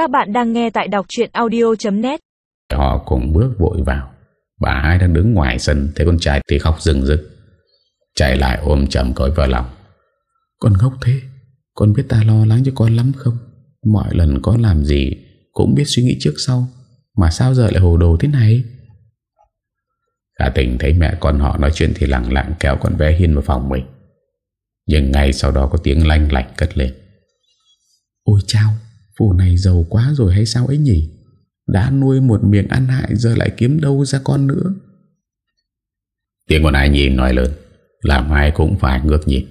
Các bạn đang nghe tại đọc chuyện audio.net Họ cùng bước vội vào. Bà hai đang đứng ngoài sân, Thấy con trai thì khóc rừng rực. Chạy lại ôm chầm cõi vào lòng. Con khóc thế, Con biết ta lo lắng cho con lắm không? Mọi lần con làm gì Cũng biết suy nghĩ trước sau, Mà sao giờ lại hồ đồ thế này? Khả tình thấy mẹ con họ nói chuyện Thì lặng lặng kéo con bé Hiên vào phòng mình. Nhưng ngay sau đó có tiếng lanh lạnh cất lên. Ôi chao Phụ này giàu quá rồi hay sao ấy nhỉ? Đã nuôi một miệng ăn hại Giờ lại kiếm đâu ra con nữa. Tiếng con ai nhìn nói lớn Làm ai cũng phải ngước nhìn.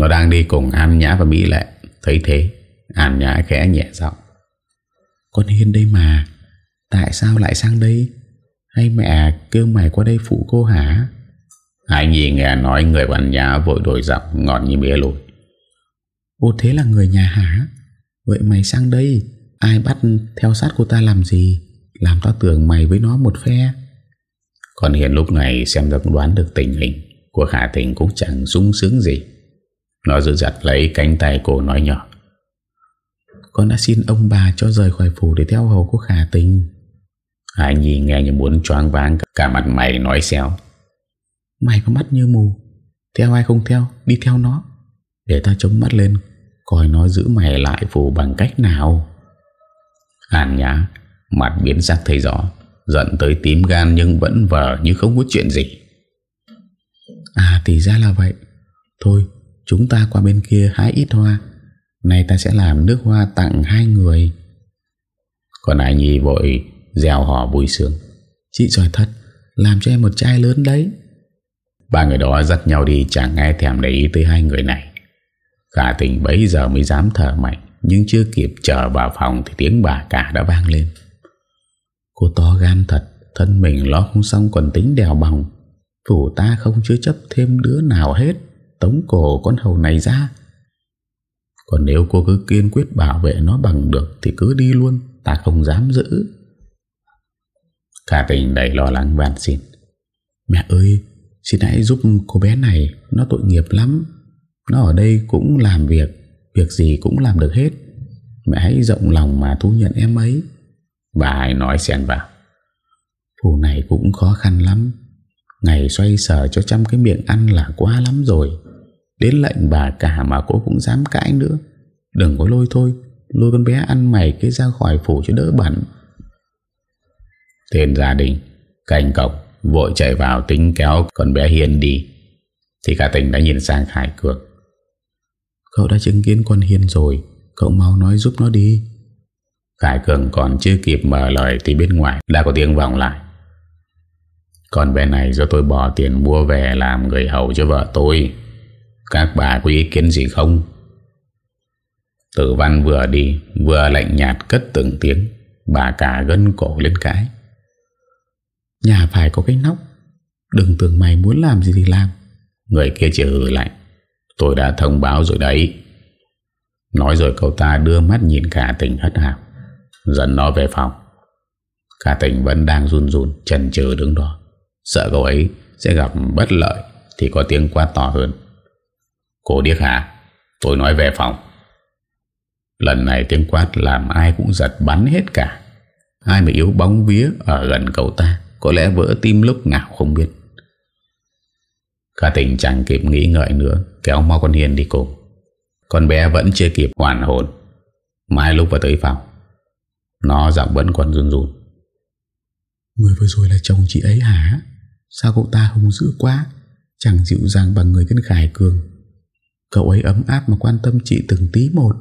Nó đang đi cùng An Nhã và Mỹ Lệ Thấy thế An Nhã khẽ nhẹ giọng. Con Hiên đây mà Tại sao lại sang đây? Hay mẹ kêu mày qua đây phụ cô hả? Ai nhìn nghe nói người An Nhã vội đổi giọng ngọt như mía lùi. Ô thế là người nhà hả Vậy mày sang đây Ai bắt theo sát cô ta làm gì? Làm tao tưởng mày với nó một phe. Còn hiện lúc này Xem cũng đoán được tình hình Của Khả Tình cũng chẳng sung sướng gì. Nó giữ giặt lấy cánh tay cô nói nhỏ. Con đã xin ông bà cho rời khỏi phủ Để theo hầu của Khả Tình Hai Nhi nghe như muốn choáng váng Cả mặt mày nói xéo. Mày có mắt như mù Theo ai không theo Đi theo nó. Để ta chống mắt lên Coi nó giữ mày lại phù bằng cách nào? Hàn nhá Mặt biến sắc thấy rõ, Giận tới tím gan nhưng vẫn vờ như không có chuyện gì. À thì ra là vậy. Thôi, chúng ta qua bên kia hái ít hoa. Này ta sẽ làm nước hoa tặng hai người. Còn ai nhi vội Dèo hò vui sướng. Chị giỏi thật, Làm cho em một chai lớn đấy. Ba người đó dắt nhau đi chẳng nghe thèm để ý tới hai người này. Khả tình bấy giờ mới dám thở mạnh, Nhưng chưa kịp trở vào phòng Thì tiếng bà cả đã vang lên. Cô to gan thật, Thân mình lo không xong còn tính đèo bòng Phủ ta không chứa chấp thêm đứa nào hết, Tống cổ con hầu này ra. Còn nếu cô cứ kiên quyết bảo vệ nó bằng được Thì cứ đi luôn, Ta không dám giữ. Khả tình đầy lo lắng van xin. Mẹ ơi, Xin hãy giúp cô bé này, Nó tội nghiệp lắm. Nó ở đây cũng làm việc Việc gì cũng làm được hết. Mẹ hãy rộng lòng mà thu nhận em ấy. Bà ai nói xen vào. Phù này cũng khó khăn lắm. Ngày xoay sở cho trăm cái miệng ăn là quá lắm rồi. Đến lệnh bà cả mà cô cũng dám cãi nữa. Đừng có lôi thôi. Lôi con bé ăn mày cái ra khỏi phủ cho đỡ bẩn. Tên gia đình Cành cọc Vội chạy vào tính kéo con bé Hiền đi. Thì cả tỉnh đã nhìn sang Khải Cường. Cậu đã chứng kiến con Hiền rồi. Cậu mau nói giúp nó đi. Khải Cường còn chưa kịp mở lời Thì bên ngoài đã có tiếng vọng lại. Con bé này do tôi bỏ tiền mua về Làm người hầu cho vợ tôi. Các bà có ý kiến gì không? Tử văn vừa đi Vừa lạnh nhạt cất từng tiếng. Bà cả gân cổ lên cãi Nhà phải có cái nóc. Đừng tưởng mày muốn làm gì thì làm. Người kia chỉ hử lại Tôi đã thông báo rồi đấy. Nói rồi cậu ta đưa mắt nhìn cả tình hất hào dần nó về phòng. Cả tình vẫn đang run run, Chần chừ đứng đó. Sợ cậu ấy sẽ gặp bất lợi Thì có tiếng quát to hơn. Cô điếc hả? Tôi nói về phòng. Lần này tiếng quát làm ai cũng giật bắn hết cả. Ai mà yếu bóng vía Ở gần cậu ta, Có lẽ vỡ tim lúc nào không biết. Khả tình chẳng kịp nghĩ ngợi nữa Kéo mau con Hiền đi cùng. Con bé vẫn chưa kịp hoàn hồn. Mai lúc vào tới phòng Nó giọng vẫn còn run run. Người vừa rồi là chồng chị ấy hả? Sao cậu ta hung dữ quá? Chẳng dịu dàng bằng người cân khải cường. Cậu ấy ấm áp mà quan tâm chị từng tí một.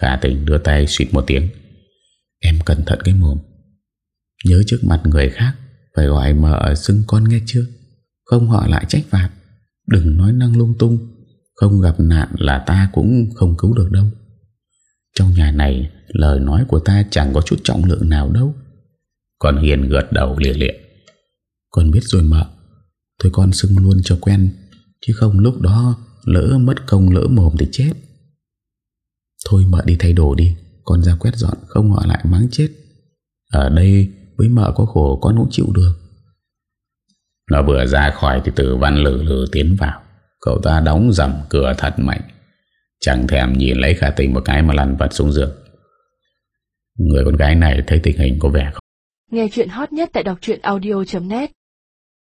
Khả tình đưa tay suýt một tiếng. Em cẩn thận cái mồm. Nhớ trước mặt người khác Phải gọi mợ xưng con nghe chưa không họ lại trách phạt. Đừng nói năng lung tung. Không gặp nạn là ta cũng không cứu được đâu. Trong nhà này, Lời nói của ta chẳng có chút trọng lượng nào đâu. Còn Hiền gật đầu lìa lịa. Con biết rồi mợ Thôi con xưng luôn cho quen. Chứ không lúc đó Lỡ mất công lỡ mồm thì chết. Thôi mợ đi thay đồ đi. Con ra quét dọn, không họ lại mắng chết. Ở đây với mợ có khổ con cũng chịu được. Nó vừa ra khỏi thì tử văn lử lử tiến vào. Cậu ta đóng dầm cửa thật mạnh. Chẳng thèm nhìn lấy khả tình một cái mà lăn vật xuống giường. Người con gái này thấy tình hình có vẻ không? Nghe chuyện hot nhất tại đọc audio.net